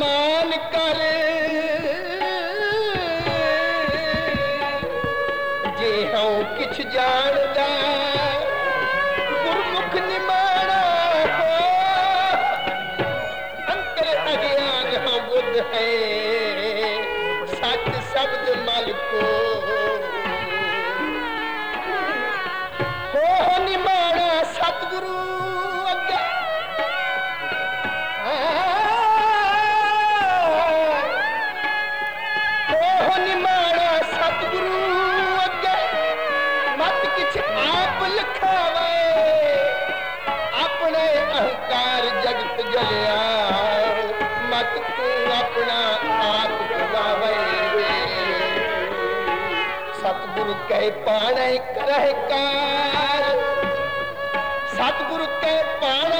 मान करे। ਕਹਿ ਪਾਣੇ ਕਰਹਿ ਕਾਰ ਸਤਿਗੁਰ ਤੇ ਪਾਣੇ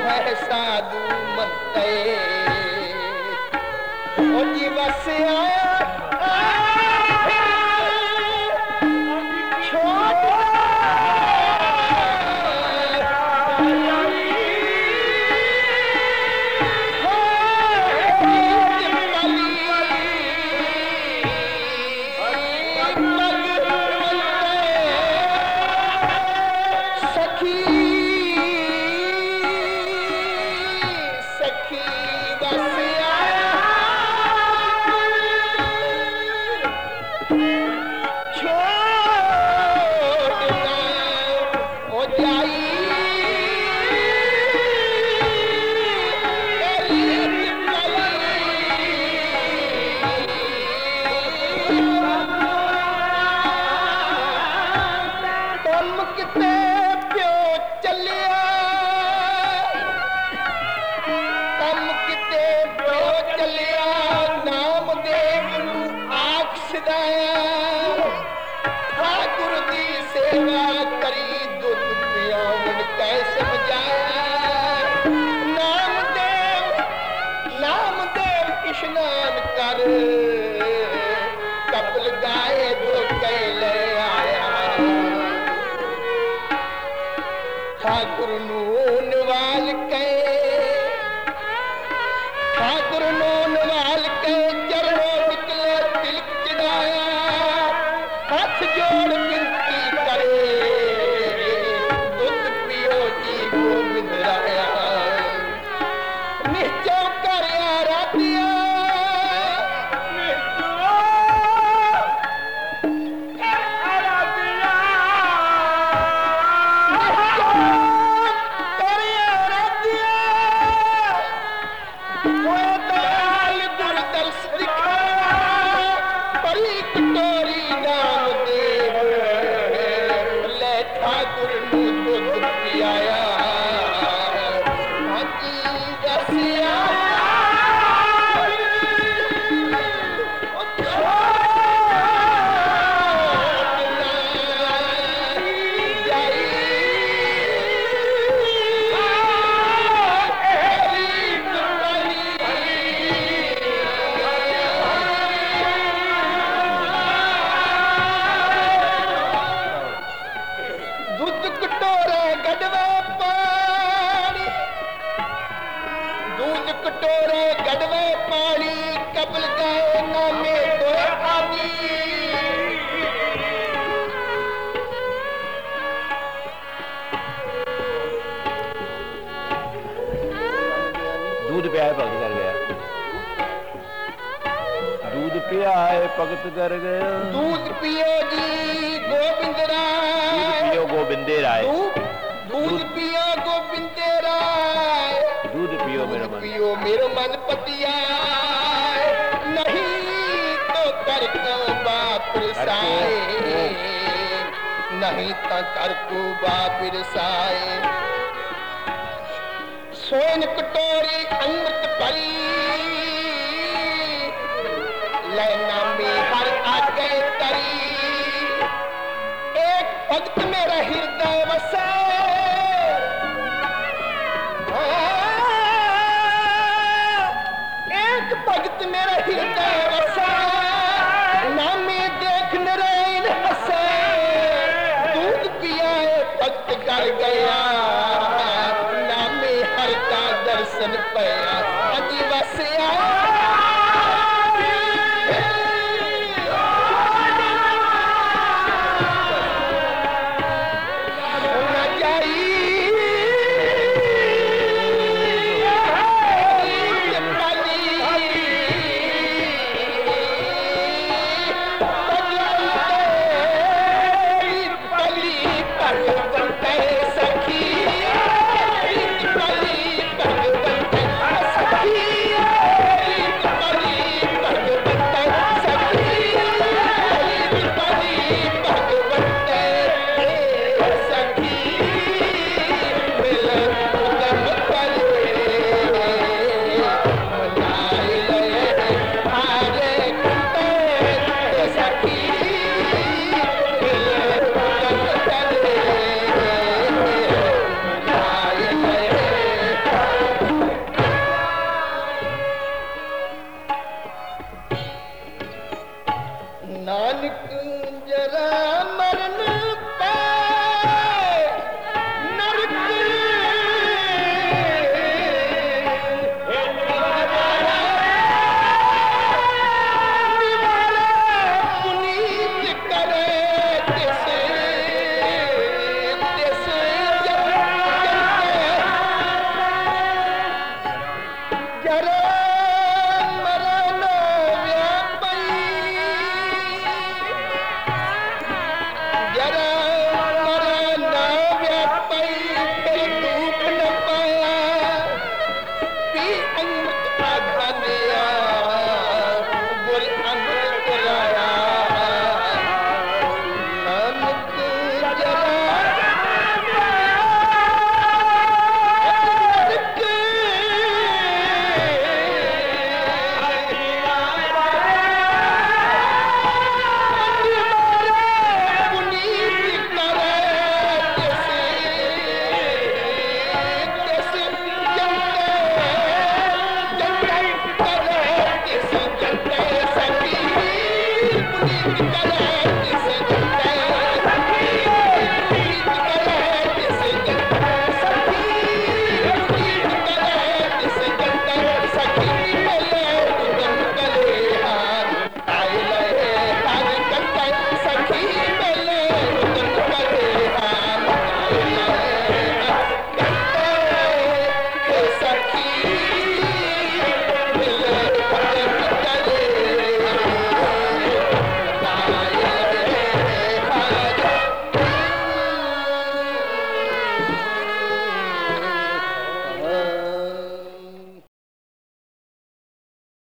ਹੈ ਸਾਧੂ ਮਤੇ ਉਹ ਜੀ ਵਸਿਆ कर गया। दूध पियो जी गोविंद दूध राय पियो गोबिंदे राय। दूध दूध पियो गोविंद राय। दूध पियो मेरा मन। पियो मेरो मन पतिया। नहीं तो कर को बाप रसाए नहीं तो कर को बाप सोन कटोरी अमृत भरी लेना आगे तरी एक भक्त मेरा हृदय वसे एक भक्त मेरा हृदय